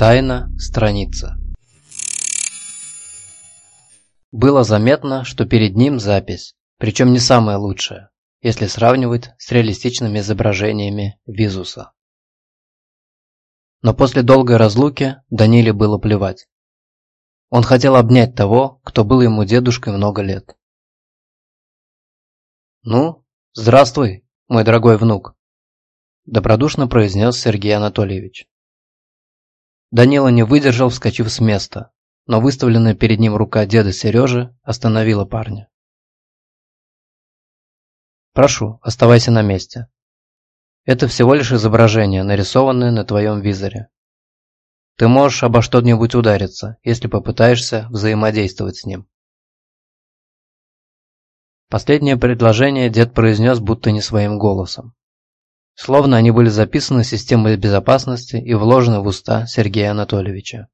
Тайна страница. Было заметно, что перед ним запись, причем не самая лучшая, если сравнивать с реалистичными изображениями Визуса. Но после долгой разлуки Даниле было плевать. Он хотел обнять того, кто был ему дедушкой много лет. «Ну, здравствуй, мой дорогой внук», – добродушно произнес Сергей Анатольевич. Данила не выдержал, вскочив с места, но выставленная перед ним рука деда Сережи остановила парня. «Прошу, оставайся на месте. Это всего лишь изображение, нарисованное на твоем визоре. Ты можешь обо что-нибудь удариться, если попытаешься взаимодействовать с ним». Последнее предложение дед произнес будто не своим голосом. Словно они были записаны системой безопасности и вложены в уста Сергея Анатольевича.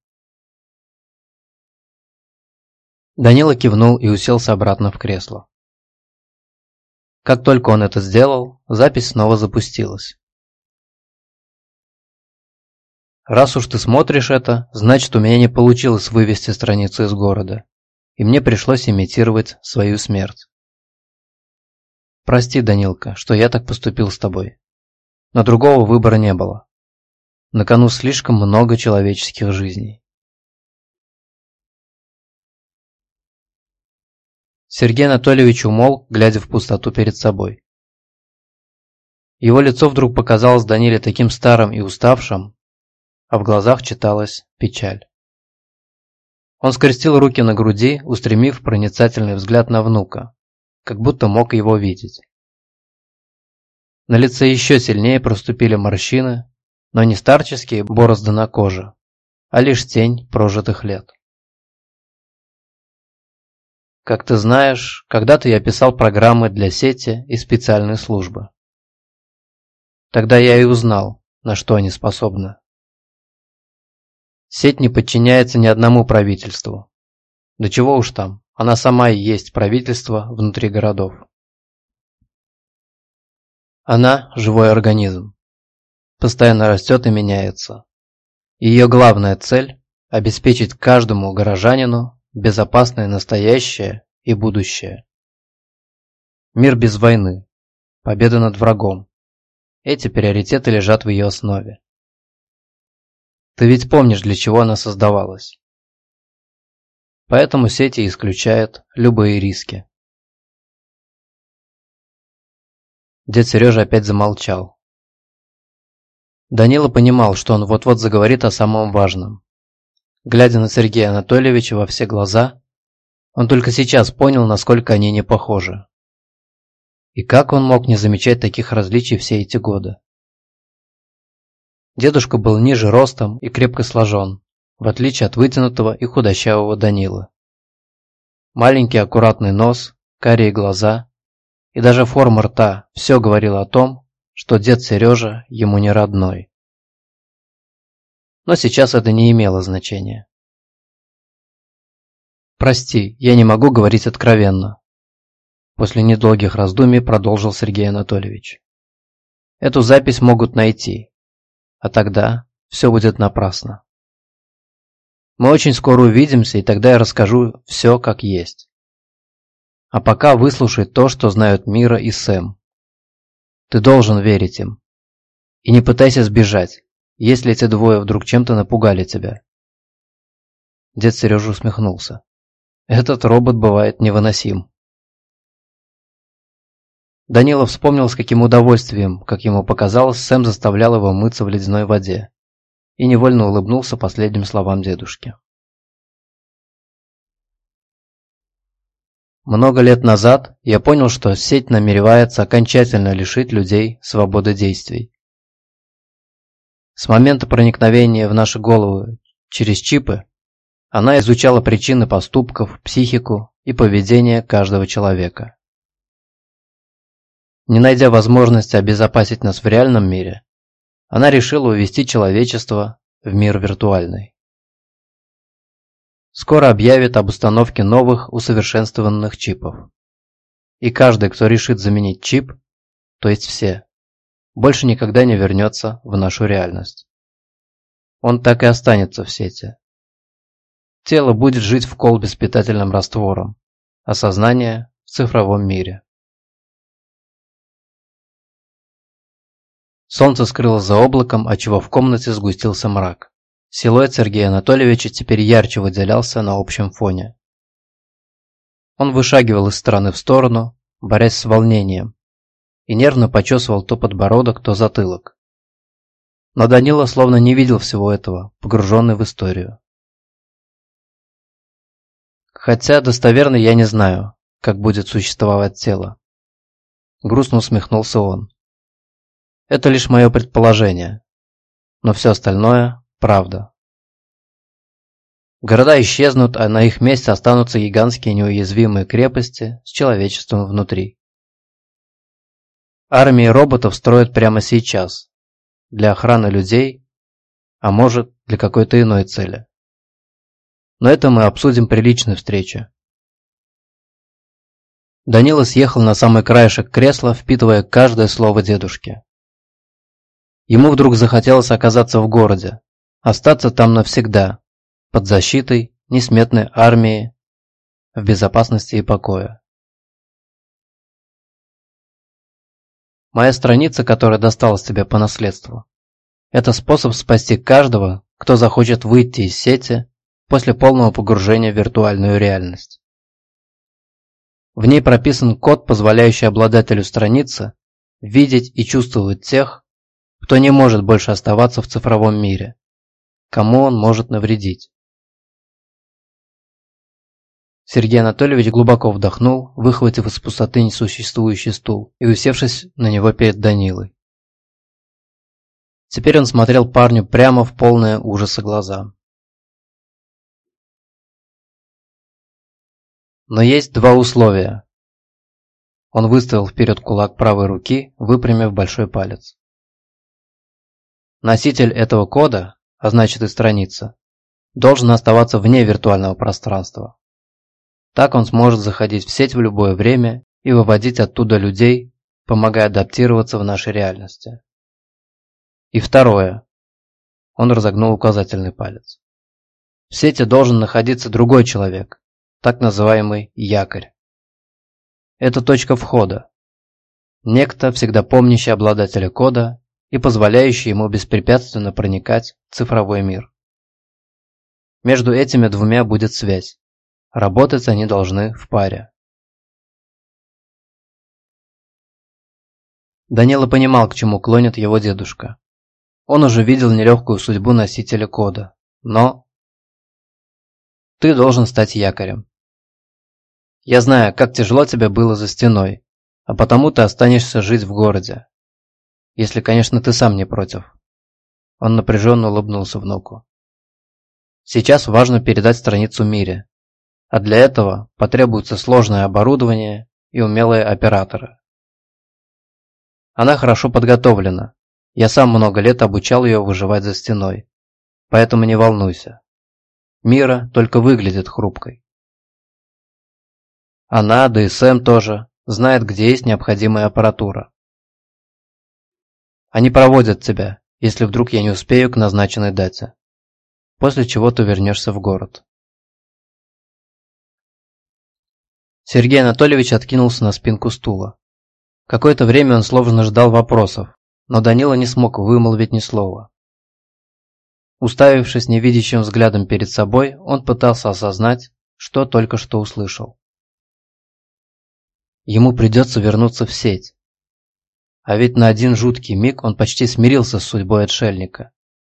Данила кивнул и уселся обратно в кресло. Как только он это сделал, запись снова запустилась. «Раз уж ты смотришь это, значит у меня не получилось вывести страницу из города, и мне пришлось имитировать свою смерть. Прости, Данилка, что я так поступил с тобой. Но другого выбора не было. На кону слишком много человеческих жизней. Сергей Анатольевич умолк, глядя в пустоту перед собой. Его лицо вдруг показалось Даниле таким старым и уставшим, а в глазах читалась печаль. Он скрестил руки на груди, устремив проницательный взгляд на внука, как будто мог его видеть. На лице еще сильнее проступили морщины, но не старческие борозды на коже, а лишь тень прожитых лет. Как ты знаешь, когда-то я писал программы для сети и специальной службы. Тогда я и узнал, на что они способны. Сеть не подчиняется ни одному правительству. Да чего уж там, она сама и есть правительство внутри городов. Она – живой организм. Постоянно растет и меняется. Ее главная цель – обеспечить каждому горожанину безопасное настоящее и будущее. Мир без войны. Победа над врагом. Эти приоритеты лежат в ее основе. Ты ведь помнишь, для чего она создавалась. Поэтому сети исключают любые риски. Дед Сережа опять замолчал. Данила понимал, что он вот-вот заговорит о самом важном. Глядя на Сергея Анатольевича во все глаза, он только сейчас понял, насколько они не похожи. И как он мог не замечать таких различий все эти годы? Дедушка был ниже ростом и крепко сложен, в отличие от вытянутого и худощавого Данилы. Маленький аккуратный нос, карие глаза и даже форма рта все говорило о том, что дед Сережа ему не родной. Но сейчас это не имело значения. «Прости, я не могу говорить откровенно», после недолгих раздумий продолжил Сергей Анатольевич. «Эту запись могут найти, а тогда все будет напрасно. Мы очень скоро увидимся, и тогда я расскажу все как есть. А пока выслушай то, что знают Мира и Сэм. Ты должен верить им. И не пытайся сбежать, если эти двое вдруг чем-то напугали тебя. Дед Сережа усмехнулся. Этот робот бывает невыносим. Данила вспомнил, с каким удовольствием, как ему показалось, Сэм заставлял его мыться в ледяной воде. И невольно улыбнулся последним словам дедушки. Много лет назад я понял, что сеть намеревается окончательно лишить людей свободы действий. С момента проникновения в наши головы через чипы она изучала причины поступков, психику и поведение каждого человека. Не найдя возможности обезопасить нас в реальном мире, она решила увести человечество в мир виртуальный скоро объявит об установке новых усовершенствованных чипов. И каждый, кто решит заменить чип, то есть все, больше никогда не вернется в нашу реальность. он так и останется в сети. Тело будет жить в колбе с питательным раствором, а сознание в цифровом мире. Солнце скрылось за облаком, отчего в комнате сгустился мрак. Силуэт Сергея Анатольевича теперь ярче выделялся на общем фоне. Он вышагивал из стороны в сторону, борясь с волнением, и нервно почесывал то подбородок, то затылок. Но Данила словно не видел всего этого, погруженный в историю. Хотя достоверно я не знаю, как будет существовать тело. Грустно усмехнулся он. Это лишь мое предположение. Но все остальное – правда. Города исчезнут, а на их месте останутся гигантские неуязвимые крепости с человечеством внутри. Армии роботов строят прямо сейчас, для охраны людей, а может, для какой-то иной цели. Но это мы обсудим при личной встрече. Данила съехал на самый краешек кресла, впитывая каждое слово дедушки. Ему вдруг захотелось оказаться в городе, остаться там навсегда, под защитой несметной армии, в безопасности и покое. Моя страница, которая досталась тебе по наследству, это способ спасти каждого, кто захочет выйти из сети после полного погружения в виртуальную реальность. В ней прописан код, позволяющий обладателю страницы видеть и чувствовать тех, кто не может больше оставаться в цифровом мире, кому он может навредить. Сергей Анатольевич глубоко вдохнул, выхватив из пустоты несуществующий стул и усевшись на него перед Данилой. Теперь он смотрел парню прямо в полное ужаса глаза. Но есть два условия. Он выставил вперед кулак правой руки, выпрямив большой палец. Носитель этого кода, а значит и страница, должен оставаться вне виртуального пространства. Так он сможет заходить в сеть в любое время и выводить оттуда людей, помогая адаптироваться в нашей реальности. И второе. Он разогнул указательный палец. В сети должен находиться другой человек, так называемый якорь. Это точка входа. Некто, всегда помнящий обладателя кода и позволяющий ему беспрепятственно проникать в цифровой мир. Между этими двумя будет связь. Работать они должны в паре. Данила понимал, к чему клонит его дедушка. Он уже видел нелегкую судьбу носителя кода, но... Ты должен стать якорем. Я знаю, как тяжело тебе было за стеной, а потому ты останешься жить в городе. Если, конечно, ты сам не против. Он напряженно улыбнулся внуку. Сейчас важно передать страницу мире, а для этого потребуется сложное оборудование и умелые операторы. Она хорошо подготовлена. Я сам много лет обучал ее выживать за стеной. Поэтому не волнуйся. Мира только выглядит хрупкой. Она, да и Сэм тоже, знает, где есть необходимая аппаратура. Они проводят тебя, если вдруг я не успею к назначенной дате. После чего ты вернешься в город. Сергей Анатольевич откинулся на спинку стула. Какое-то время он словно ждал вопросов, но Данила не смог вымолвить ни слова. Уставившись невидящим взглядом перед собой, он пытался осознать, что только что услышал. Ему придется вернуться в сеть. А ведь на один жуткий миг он почти смирился с судьбой отшельника,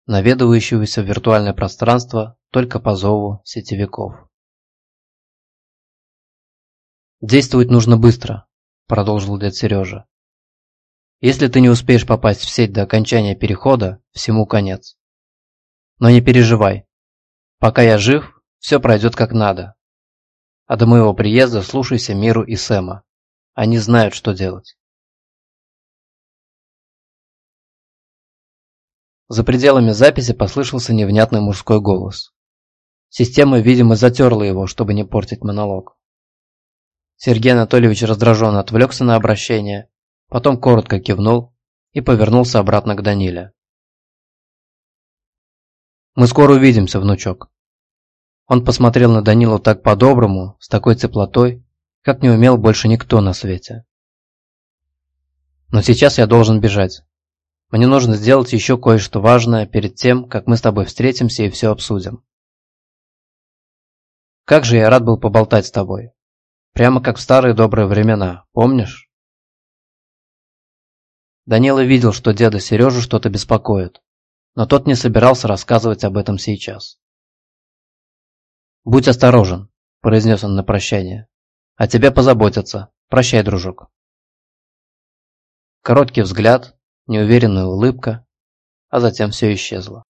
наведывающегося в виртуальное пространство только по зову сетевиков. «Действовать нужно быстро», – продолжил дед Сережа. «Если ты не успеешь попасть в сеть до окончания перехода, всему конец. Но не переживай. Пока я жив, все пройдет как надо. А до моего приезда слушайся Миру и Сэма. Они знают, что делать». За пределами записи послышался невнятный мужской голос. Система, видимо, затерла его, чтобы не портить монолог. Сергей Анатольевич раздраженно отвлекся на обращение, потом коротко кивнул и повернулся обратно к Даниле. Мы скоро увидимся, внучок». Он посмотрел на Данилу так по-доброму, с такой теплотой, как не умел больше никто на свете. «Но сейчас я должен бежать. Мне нужно сделать еще кое-что важное перед тем, как мы с тобой встретимся и все обсудим. Как же я рад был поболтать с тобой. Прямо как в старые добрые времена, помнишь? Данила видел, что деда Сережу что-то беспокоит, но тот не собирался рассказывать об этом сейчас. «Будь осторожен», – произнес он на прощание. «О тебе позаботятся. Прощай, дружок». Короткий взгляд, неуверенная улыбка, а затем все исчезло.